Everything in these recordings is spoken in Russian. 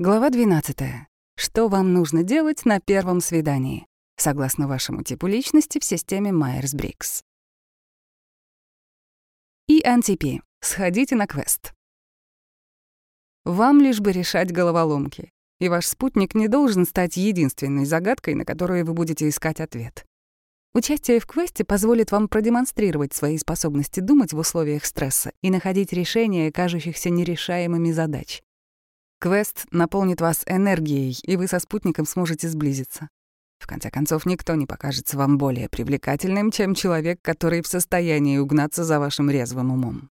Глава 12. Что вам нужно делать на первом свидании, согласно вашему типу личности в системе Майерс-Брикс? ENTP. Сходите на квест. Вам лишь бы решать головоломки, и ваш спутник не должен стать единственной загадкой, на которую вы будете искать ответ. Участие в квесте позволит вам продемонстрировать свои способности думать в условиях стресса и находить решения кажущихся нерешаемыми задач. Квест наполнит вас энергией, и вы со спутником сможете сблизиться. В конце концов, никто не покажется вам более привлекательным, чем человек, который в состоянии угнаться за вашим резвым умом.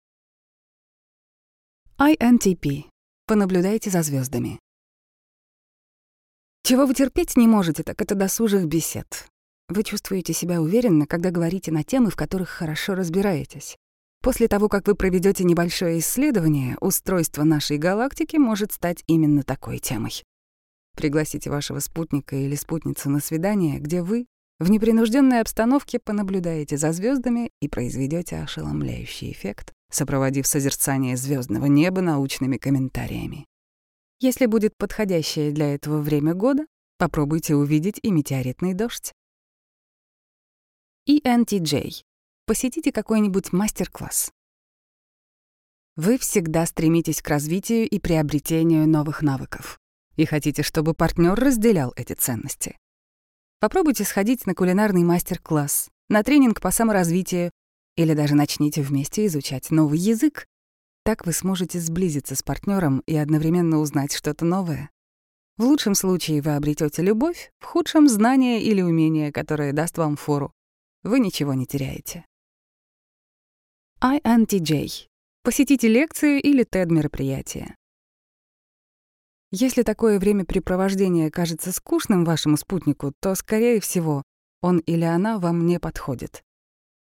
INTP. Понаблюдайте за звездами. Чего вы терпеть не можете, так это досужих бесед. Вы чувствуете себя уверенно, когда говорите на темы, в которых хорошо разбираетесь. После того, как вы проведете небольшое исследование, устройство нашей галактики может стать именно такой темой. Пригласите вашего спутника или спутницу на свидание, где вы в непринужденной обстановке понаблюдаете за звездами и произведете ошеломляющий эффект, сопроводив созерцание звездного неба научными комментариями. Если будет подходящее для этого время года, попробуйте увидеть и метеоритный дождь. ENTJ посетите какой-нибудь мастер-класс. Вы всегда стремитесь к развитию и приобретению новых навыков и хотите, чтобы партнер разделял эти ценности. Попробуйте сходить на кулинарный мастер-класс, на тренинг по саморазвитию или даже начните вместе изучать новый язык. Так вы сможете сблизиться с партнером и одновременно узнать что-то новое. В лучшем случае вы обретете любовь, в худшем — знание или умение, которое даст вам фору. Вы ничего не теряете. INTJ. Посетите лекцию или TED-мероприятие. Если такое времяпрепровождение кажется скучным вашему спутнику, то, скорее всего, он или она вам не подходит.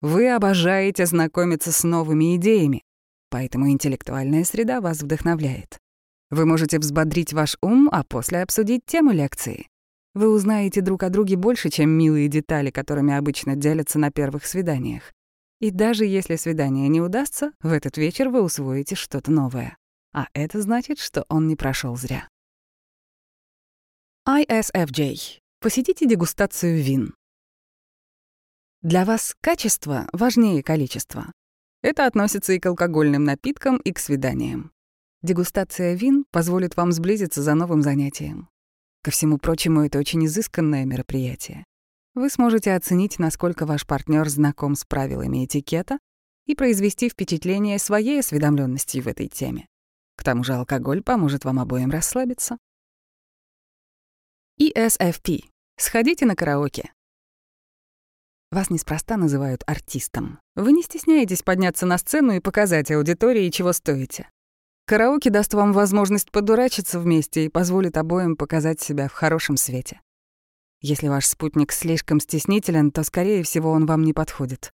Вы обожаете знакомиться с новыми идеями, поэтому интеллектуальная среда вас вдохновляет. Вы можете взбодрить ваш ум, а после обсудить тему лекции. Вы узнаете друг о друге больше, чем милые детали, которыми обычно делятся на первых свиданиях. И даже если свидание не удастся, в этот вечер вы усвоите что-то новое. А это значит, что он не прошел зря. ISFJ. Посетите дегустацию вин. Для вас качество важнее количества. Это относится и к алкогольным напиткам, и к свиданиям. Дегустация вин позволит вам сблизиться за новым занятием. Ко всему прочему, это очень изысканное мероприятие вы сможете оценить, насколько ваш партнер знаком с правилами этикета и произвести впечатление своей осведомленностью в этой теме. К тому же алкоголь поможет вам обоим расслабиться. ESFP. Сходите на караоке. Вас неспроста называют артистом. Вы не стесняетесь подняться на сцену и показать аудитории, чего стоите. Караоке даст вам возможность подурачиться вместе и позволит обоим показать себя в хорошем свете. Если ваш спутник слишком стеснителен, то, скорее всего, он вам не подходит.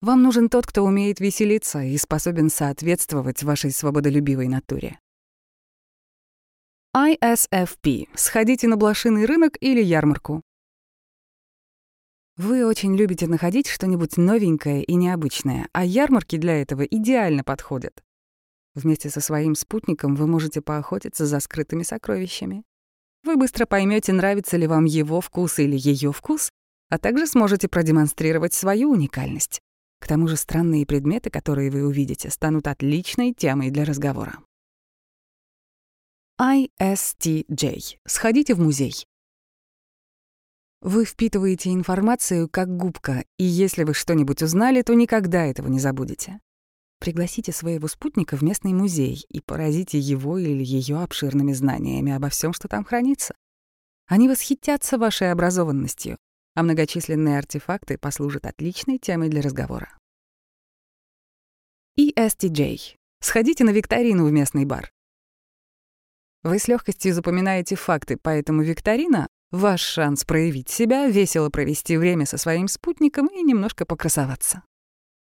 Вам нужен тот, кто умеет веселиться и способен соответствовать вашей свободолюбивой натуре. ISFP. Сходите на блошиный рынок или ярмарку. Вы очень любите находить что-нибудь новенькое и необычное, а ярмарки для этого идеально подходят. Вместе со своим спутником вы можете поохотиться за скрытыми сокровищами. Вы быстро поймете, нравится ли вам его вкус или ее вкус, а также сможете продемонстрировать свою уникальность. К тому же странные предметы, которые вы увидите, станут отличной темой для разговора. ISTJ. Сходите в музей. Вы впитываете информацию как губка, и если вы что-нибудь узнали, то никогда этого не забудете. Пригласите своего спутника в местный музей и поразите его или ее обширными знаниями обо всем, что там хранится. Они восхитятся вашей образованностью, а многочисленные артефакты послужат отличной темой для разговора. ESTJ. Сходите на викторину в местный бар. Вы с легкостью запоминаете факты, поэтому викторина — ваш шанс проявить себя, весело провести время со своим спутником и немножко покрасоваться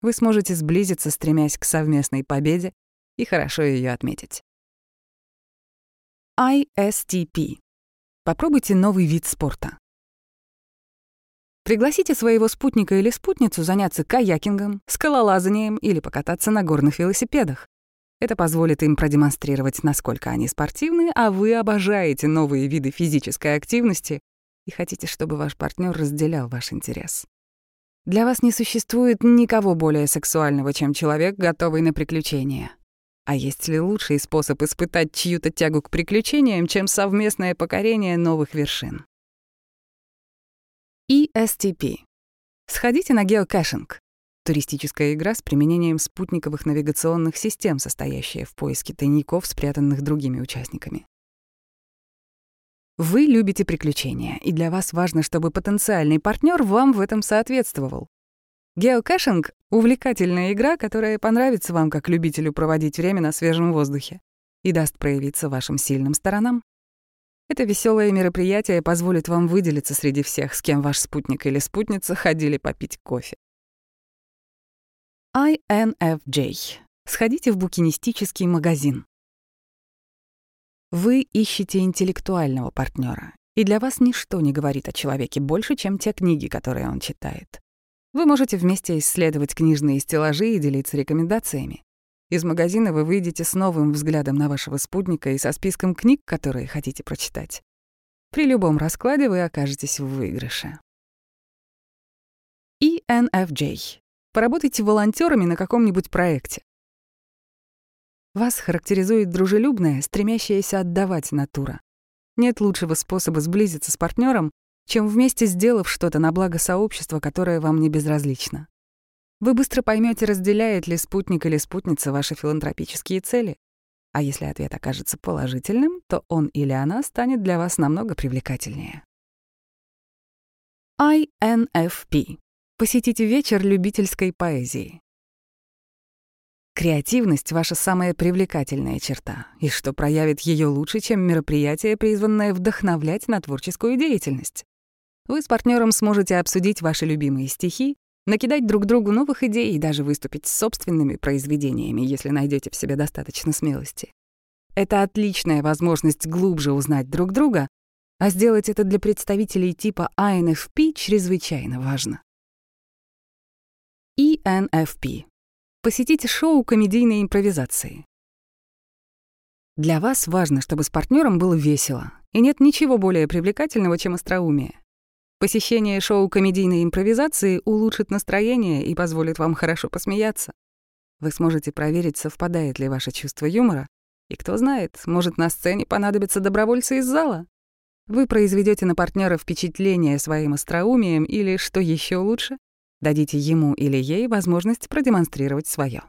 вы сможете сблизиться, стремясь к совместной победе и хорошо ее отметить. ISTP. Попробуйте новый вид спорта. Пригласите своего спутника или спутницу заняться каякингом, скалолазанием или покататься на горных велосипедах. Это позволит им продемонстрировать, насколько они спортивны, а вы обожаете новые виды физической активности и хотите, чтобы ваш партнер разделял ваш интерес. Для вас не существует никого более сексуального, чем человек, готовый на приключения. А есть ли лучший способ испытать чью-то тягу к приключениям, чем совместное покорение новых вершин? ESTP. Сходите на геокэшинг. Туристическая игра с применением спутниковых навигационных систем, состоящая в поиске тайников, спрятанных другими участниками. Вы любите приключения, и для вас важно, чтобы потенциальный партнер вам в этом соответствовал. Геокэшинг — увлекательная игра, которая понравится вам как любителю проводить время на свежем воздухе и даст проявиться вашим сильным сторонам. Это веселое мероприятие позволит вам выделиться среди всех, с кем ваш спутник или спутница ходили попить кофе. INFJ. Сходите в букинистический магазин. Вы ищете интеллектуального партнера, и для вас ничто не говорит о человеке больше, чем те книги, которые он читает. Вы можете вместе исследовать книжные стеллажи и делиться рекомендациями. Из магазина вы выйдете с новым взглядом на вашего спутника и со списком книг, которые хотите прочитать. При любом раскладе вы окажетесь в выигрыше. ENFJ. Поработайте волонтерами на каком-нибудь проекте. Вас характеризует дружелюбная, стремящаяся отдавать натура. Нет лучшего способа сблизиться с партнером, чем вместе сделав что-то на благо сообщества, которое вам не безразлично. Вы быстро поймете, разделяет ли спутник или спутница ваши филантропические цели. А если ответ окажется положительным, то он или она станет для вас намного привлекательнее. INFP Посетите вечер любительской поэзии. Креативность — ваша самая привлекательная черта, и что проявит ее лучше, чем мероприятие, призванное вдохновлять на творческую деятельность. Вы с партнером сможете обсудить ваши любимые стихи, накидать друг другу новых идей и даже выступить с собственными произведениями, если найдете в себе достаточно смелости. Это отличная возможность глубже узнать друг друга, а сделать это для представителей типа INFP чрезвычайно важно. ENFP. Посетите шоу комедийной импровизации. Для вас важно, чтобы с партнером было весело, и нет ничего более привлекательного, чем остроумие. Посещение шоу комедийной импровизации улучшит настроение и позволит вам хорошо посмеяться. Вы сможете проверить, совпадает ли ваше чувство юмора, и кто знает, может, на сцене понадобятся добровольцы из зала. Вы произведете на партнера впечатление своим остроумием или, что еще лучше, Дадите ему или ей возможность продемонстрировать свое.